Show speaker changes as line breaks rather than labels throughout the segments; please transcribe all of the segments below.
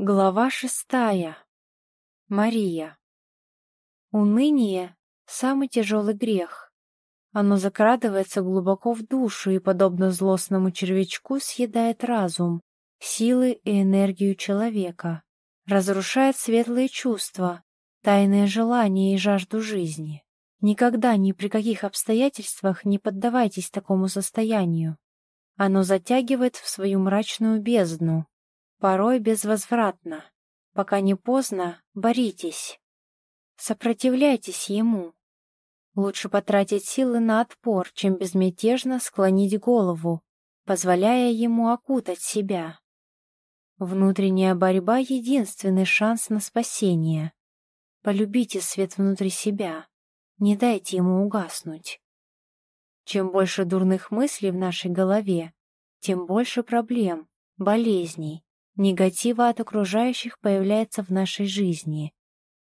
Глава шестая. Мария. Уныние — самый тяжелый грех. Оно закрадывается глубоко в душу и, подобно злостному червячку, съедает разум, силы и энергию человека, разрушает светлые чувства, тайные желания и жажду жизни. Никогда ни при каких обстоятельствах не поддавайтесь такому состоянию. Оно затягивает в свою мрачную бездну, порой безвозвратно. Пока не поздно, боритесь. Сопротивляйтесь ему. Лучше потратить силы на отпор, чем безмятежно склонить голову, позволяя ему окутать себя. Внутренняя борьба — единственный шанс на спасение. Полюбите свет внутри себя, не дайте ему угаснуть. Чем больше дурных мыслей в нашей голове, тем больше проблем, болезней, негатива от окружающих появляется в нашей жизни.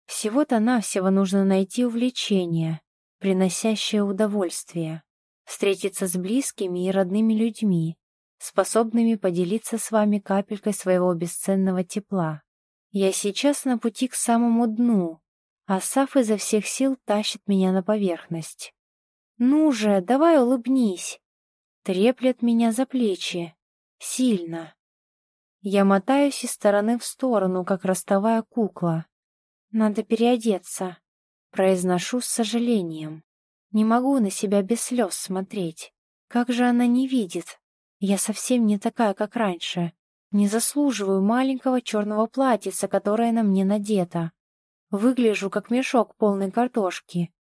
Всего-то навсего нужно найти увлечение, приносящее удовольствие, встретиться с близкими и родными людьми, способными поделиться с вами капелькой своего бесценного тепла. Я сейчас на пути к самому дну, а Саф изо всех сил тащит меня на поверхность. «Ну же, давай улыбнись!» Треплет меня за плечи. Сильно. Я мотаюсь из стороны в сторону, как ростовая кукла. Надо переодеться. Произношу с сожалением. Не могу на себя без слез смотреть. Как же она не видит? Я совсем не такая, как раньше. Не заслуживаю маленького черного платьица, которое на мне надето. Выгляжу, как мешок полной картошки.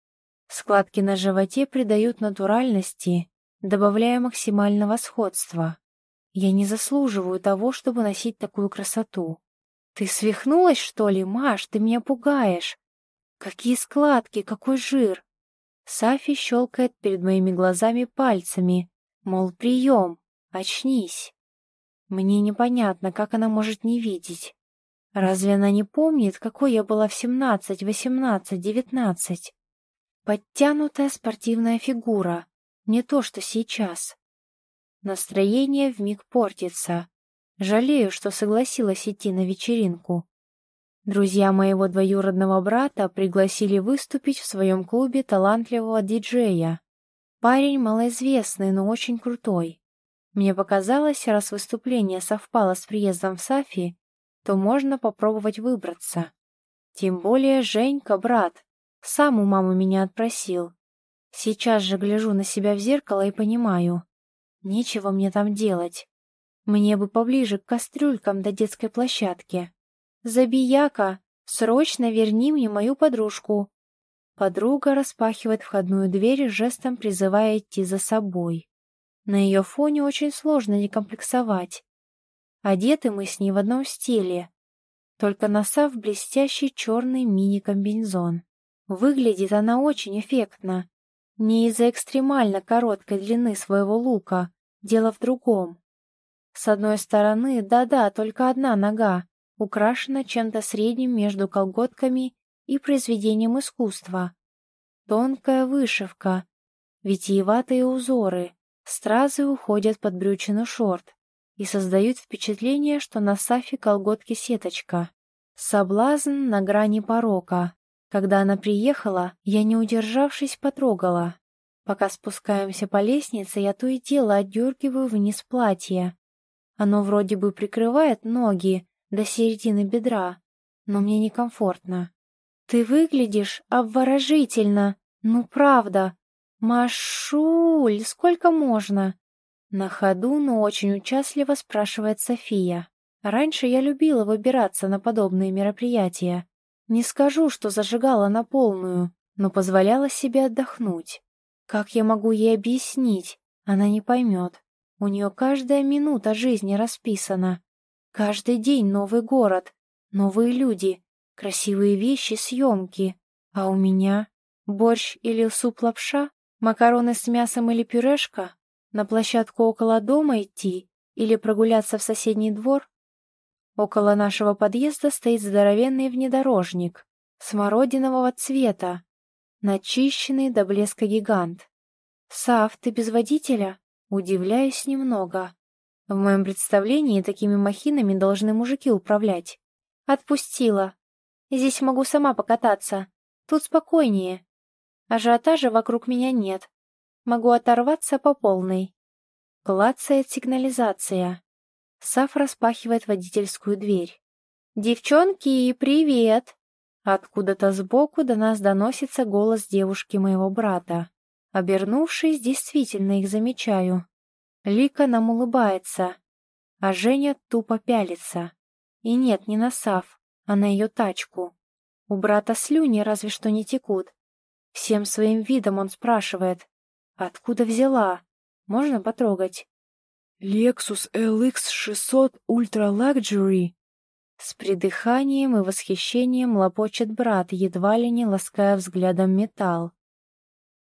Складки на животе придают натуральности, добавляя максимального сходства. Я не заслуживаю того, чтобы носить такую красоту. Ты свихнулась, что ли, Маш? Ты меня пугаешь. Какие складки, какой жир. Сафи щелкает перед моими глазами пальцами, мол, прием, очнись. Мне непонятно, как она может не видеть. Разве она не помнит, какой я была в семнадцать, восемнадцать, девятнадцать? Подтянутая спортивная фигура, не то что сейчас. Настроение вмиг портится. Жалею, что согласилась идти на вечеринку. Друзья моего двоюродного брата пригласили выступить в своем клубе талантливого диджея. Парень малоизвестный, но очень крутой. Мне показалось, раз выступление совпало с приездом в Сафи, то можно попробовать выбраться. Тем более Женька, брат, сам у мамы меня отпросил. Сейчас же гляжу на себя в зеркало и понимаю, Нечего мне там делать. Мне бы поближе к кастрюлькам до детской площадки. Забияка, срочно верни мне мою подружку. Подруга распахивает входную дверь, жестом призывая идти за собой. На ее фоне очень сложно не комплексовать. Одеты мы с ней в одном стиле, только носа в блестящий черный мини-комбинезон. Выглядит она очень эффектно, не из-за экстремально короткой длины своего лука, дело в другом. С одной стороны, да-да, только одна нога, украшена чем-то средним между колготками и произведением искусства. Тонкая вышивка, витиеватые узоры, стразы уходят под брючину шорт и создают впечатление, что на Сафе колготки сеточка. Соблазн на грани порока, когда она приехала, я, не удержавшись, потрогала. Пока спускаемся по лестнице, я то и дело отдергиваю вниз платье. Оно вроде бы прикрывает ноги до середины бедра, но мне некомфортно. «Ты выглядишь обворожительно! Ну, правда! Машуль, сколько можно?» На ходу, но очень участливо спрашивает София. Раньше я любила выбираться на подобные мероприятия, не скажу, что зажигала на полную, но позволяла себе отдохнуть. Как я могу ей объяснить? Она не поймет. У нее каждая минута жизни расписана. Каждый день новый город, новые люди, красивые вещи, съемки. А у меня борщ или суп-лапша, макароны с мясом или пюрешка, на площадку около дома идти или прогуляться в соседний двор. Около нашего подъезда стоит здоровенный внедорожник, смородинового цвета, начищенный до блеска гигант. «Сав, ты без водителя?» Удивляюсь немного. В моем представлении такими махинами должны мужики управлять. Отпустила. Здесь могу сама покататься. Тут спокойнее. Ажиотажа вокруг меня нет. Могу оторваться по полной. Клацает сигнализация. Саф распахивает водительскую дверь. «Девчонки, привет!» Откуда-то сбоку до нас доносится голос девушки моего брата. Обернувшись, действительно их замечаю. Лика нам улыбается, а Женя тупо пялится. И нет, не на Сав, а на ее тачку. У брата слюни разве что не текут. Всем своим видом он спрашивает, откуда взяла? Можно потрогать?
Lexus LX 600 Ultra Luxury.
С придыханием и восхищением лопочет брат, едва ли не лаская взглядом металл.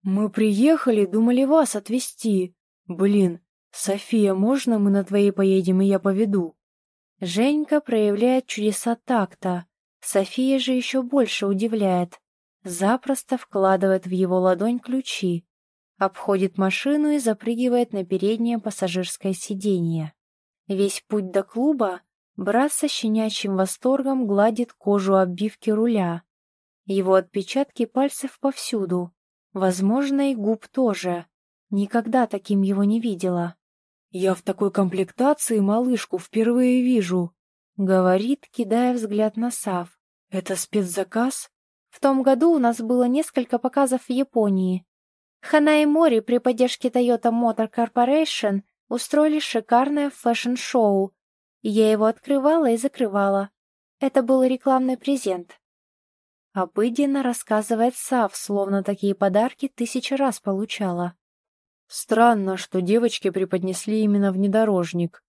«Мы приехали, думали вас отвезти. Блин, София, можно мы на твоей поедем, и я поведу?»
Женька проявляет чудеса такта. София же еще больше удивляет. Запросто вкладывает в его ладонь ключи, обходит машину и запрыгивает на переднее пассажирское сиденье. Весь путь до клуба брат со щенячьим восторгом гладит кожу оббивки руля. Его отпечатки пальцев повсюду, возможно, и губ тоже. Никогда таким его не видела.
«Я в такой комплектации малышку впервые вижу», —
говорит, кидая взгляд на Сав.
«Это спецзаказ?»
В том году у нас было несколько показов в Японии. Ханаэ Мори при поддержке Toyota Motor Corporation устроили шикарное фэшн-шоу, я его открывала и закрывала. Это был рекламный презент. Обыденно рассказывает Сав, словно такие подарки тысячи раз получала.
Странно, что девочки преподнесли именно внедорожник.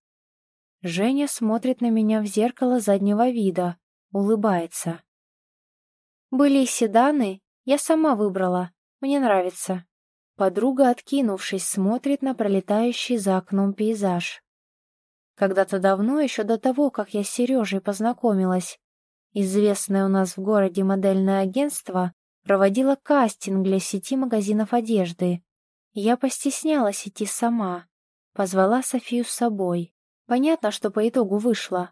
Женя смотрит на меня в зеркало заднего вида, улыбается. Были седаны, я сама выбрала, мне нравится. Подруга, откинувшись, смотрит на пролетающий за окном пейзаж. Когда-то давно, еще до того, как я с Сережей познакомилась, известное у нас в городе модельное агентство проводило кастинг для сети магазинов одежды. Я постеснялась идти сама. Позвала Софию с собой. Понятно, что по итогу вышло.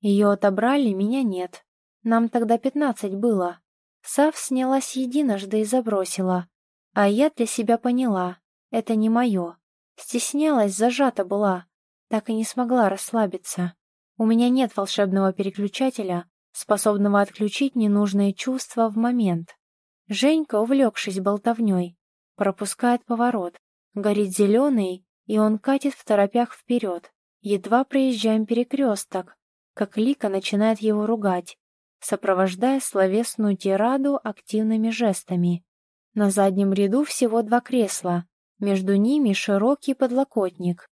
Ее отобрали, меня нет. Нам тогда пятнадцать было. Сав снялась единожды и забросила. А я для себя поняла, это не мое. Стеснялась, зажата была. Так и не смогла расслабиться. У меня нет волшебного переключателя, способного отключить ненужные чувства в момент. Женька, увлекшись болтовней, пропускает поворот. Горит зеленый, и он катит в торопях вперед. Едва проезжаем перекресток, как Лика начинает его ругать, сопровождая словесную тираду активными жестами. На заднем ряду всего два кресла, между ними широкий подлокотник.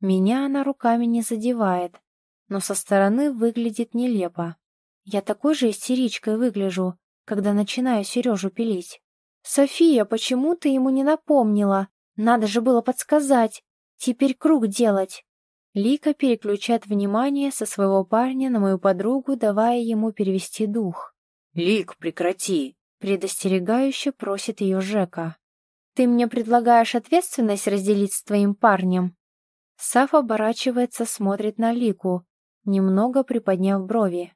Меня она руками не задевает, но со стороны выглядит нелепо. Я такой же истеричкой выгляжу, когда начинаю Сережу пилить. «София, почему ты ему не напомнила? Надо же было подсказать. Теперь круг делать». Лика переключает внимание со своего парня на мою подругу, давая ему перевести дух.
«Лик, прекрати!»
— предостерегающе просит ее Жека. «Ты мне предлагаешь ответственность разделить с твоим парнем?» Саф оборачивается, смотрит на Лику, немного приподняв брови.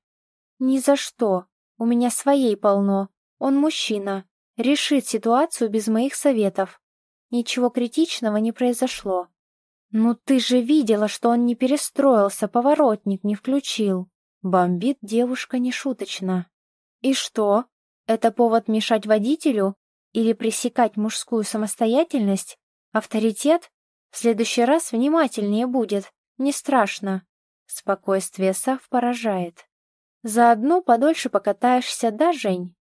«Ни за что. У меня своей полно. Он мужчина решит ситуацию без моих советов. Ничего критичного не произошло. «Ну ты же видела, что он не перестроился, поворотник не включил!» Бомбит девушка нешуточно. «И что? Это повод мешать водителю? Или пресекать мужскую самостоятельность? Авторитет? В следующий раз внимательнее будет, не страшно». Спокойствие Сав поражает. «Заодно подольше покатаешься, да, Жень?»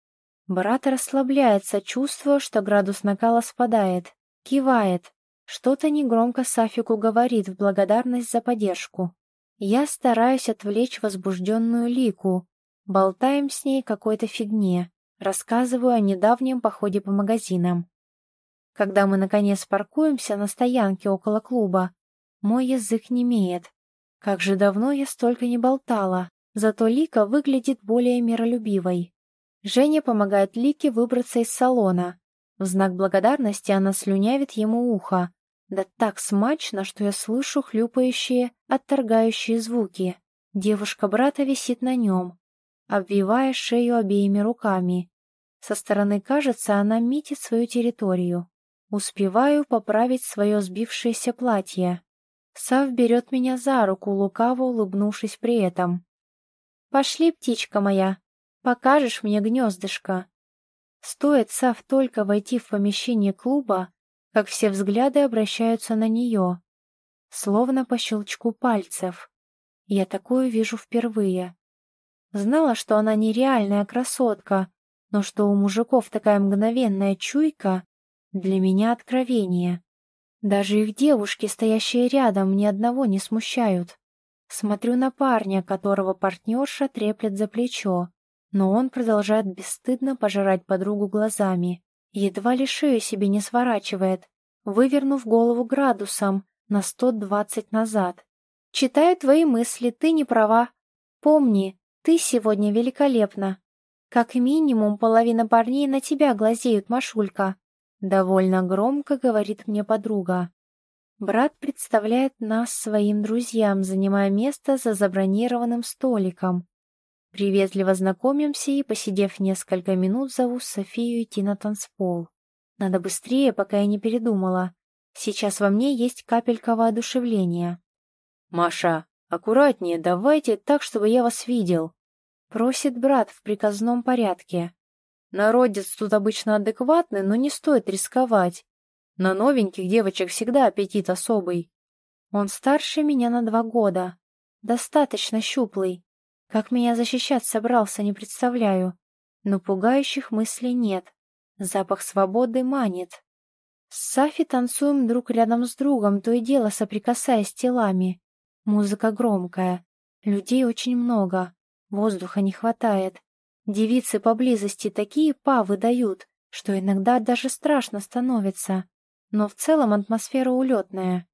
Брат расслабляется, чувствуя, что градус накала спадает. Кивает. Что-то негромко Сафику говорит в благодарность за поддержку. Я стараюсь отвлечь возбужденную Лику. Болтаем с ней какой-то фигне. Рассказываю о недавнем походе по магазинам. Когда мы, наконец, паркуемся на стоянке около клуба, мой язык не имеет. Как же давно я столько не болтала, зато Лика выглядит более миролюбивой. Женя помогает Лике выбраться из салона. В знак благодарности она слюнявит ему ухо. Да так смачно, что я слышу хлюпающие, отторгающие звуки. Девушка брата висит на нем. Обвивая шею обеими руками. Со стороны кажется, она метит свою территорию. Успеваю поправить свое сбившееся платье. Сав берет меня за руку, лукаво улыбнувшись при этом. «Пошли, птичка моя, покажешь мне гнездышко». Стоит Сав только войти в помещение клуба, как все взгляды обращаются на нее, словно по щелчку пальцев. Я такое вижу впервые. Знала, что она нереальная красотка, но что у мужиков такая мгновенная чуйка, для меня откровение. Даже их девушки, стоящие рядом, ни одного не смущают. Смотрю на парня, которого партнерша треплет за плечо, но он продолжает бесстыдно пожирать подругу глазами. Едва ли шею себе не сворачивает, вывернув голову градусом на 120 назад. «Читаю твои мысли, ты не права. Помни, ты сегодня великолепна. Как минимум половина парней на тебя глазеют, Машулька». Довольно громко говорит мне подруга. Брат представляет нас своим друзьям, занимая место за забронированным столиком. Приветливо знакомимся и, посидев несколько минут, зову Софию идти на танцпол. Надо быстрее, пока я не передумала. Сейчас во мне есть капелька воодушевления.
«Маша, аккуратнее, давайте так, чтобы я вас видел», — просит брат в приказном порядке. Народец тут обычно адекватный, но не стоит рисковать. На новеньких девочек всегда аппетит особый.
Он старше меня на два года. Достаточно щуплый. Как меня защищать собрался, не представляю. Но пугающих мыслей нет. Запах свободы манит. С Сафи танцуем друг рядом с другом, то и дело соприкасаясь телами. Музыка громкая. Людей очень много. Воздуха не хватает. Девицы поблизости такие па выдают, что иногда даже страшно становится. Но в целом атмосфера улетная.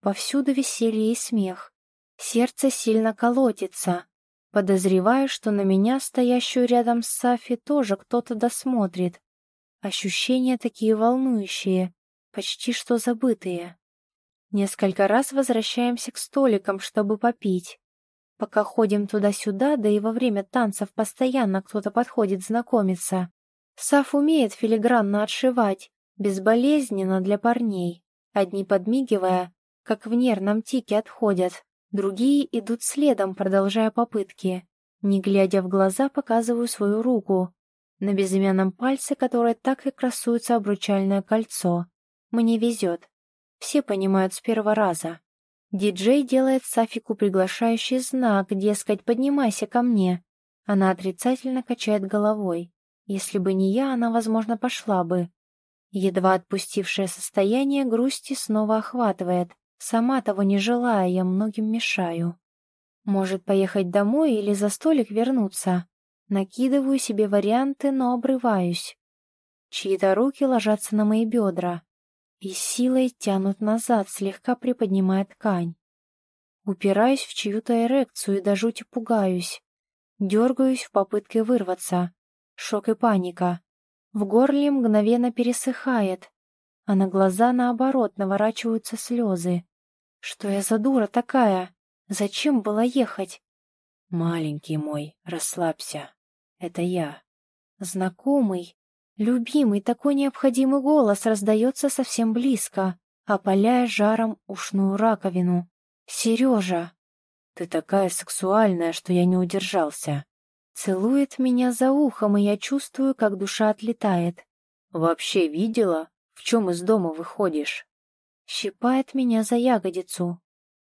Повсюду веселье и смех. Сердце сильно колотится. Подозреваю, что на меня, стоящую рядом с Сафи, тоже кто-то досмотрит. Ощущения такие волнующие, почти что забытые. Несколько раз возвращаемся к столикам, чтобы попить. Пока ходим туда-сюда, да и во время танцев постоянно кто-то подходит знакомиться. Саф умеет филигранно отшивать, безболезненно для парней. Одни подмигивая, как в нервном тике отходят, другие идут следом, продолжая попытки. Не глядя в глаза, показываю свою руку. На безымянном пальце, которое так и красуется обручальное кольцо. Мне везет. Все понимают с первого раза. Диджей делает Сафику приглашающий знак, дескать, поднимайся ко мне. Она отрицательно качает головой. Если бы не я, она, возможно, пошла бы. Едва отпустившее состояние грусти снова охватывает. Сама того не желая, я многим мешаю. Может, поехать домой или за столик вернуться? Накидываю себе варианты, но обрываюсь. Чьи-то руки ложатся на мои бедра и силой тянут назад, слегка приподнимая ткань. Упираюсь в чью-то эрекцию и до жути пугаюсь. Дергаюсь в попытке вырваться. Шок и паника. В горле мгновенно пересыхает, а на глаза, наоборот, наворачиваются слезы. Что я за дура такая? Зачем было ехать?
Маленький мой, расслабься. Это я.
Знакомый, Любимый, такой необходимый голос раздается совсем близко, опаляя жаром ушную раковину. «Сережа!»
«Ты такая сексуальная, что я не удержался!»
Целует меня за ухом, и я чувствую, как душа отлетает.
«Вообще видела, в чем из дома выходишь?»
Щипает меня за ягодицу.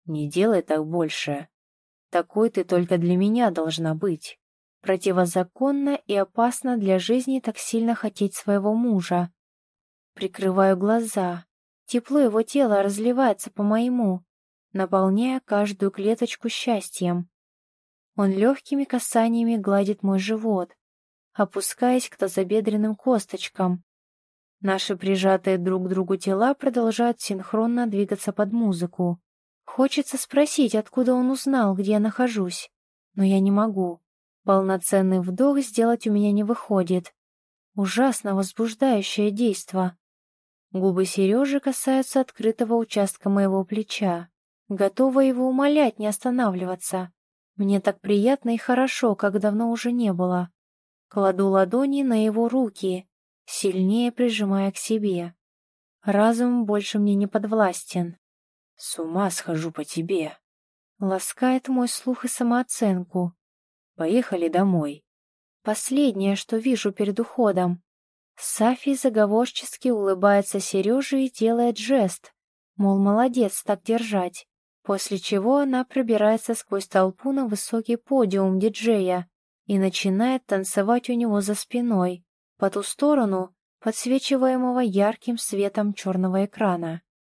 «Не делай так больше. Такой ты только для меня должна быть».
Противозаконно и опасно для жизни так сильно хотеть своего мужа. Прикрываю глаза. Тепло его тела разливается по моему, наполняя каждую клеточку счастьем. Он легкими касаниями гладит мой живот, опускаясь к тазобедренным косточкам. Наши прижатые друг к другу тела продолжают синхронно двигаться под музыку. Хочется спросить, откуда он узнал, где я нахожусь, но я не могу. Полноценный вдох сделать у меня не выходит. Ужасно возбуждающее действо. Губы Сережи касаются открытого участка моего плеча. Готова его умолять не останавливаться. Мне так приятно и хорошо, как давно уже не было. Кладу ладони на его руки, сильнее прижимая к себе. Разум больше мне не подвластен.
С ума схожу по тебе.
Ласкает мой слух и самооценку.
Поехали домой.
Последнее, что вижу перед уходом. Сафи заговорчески улыбается Сереже и делает жест, мол, молодец так держать, после чего она пробирается сквозь толпу на высокий подиум диджея и начинает танцевать у него за спиной, по ту сторону, подсвечиваемого ярким светом черного экрана.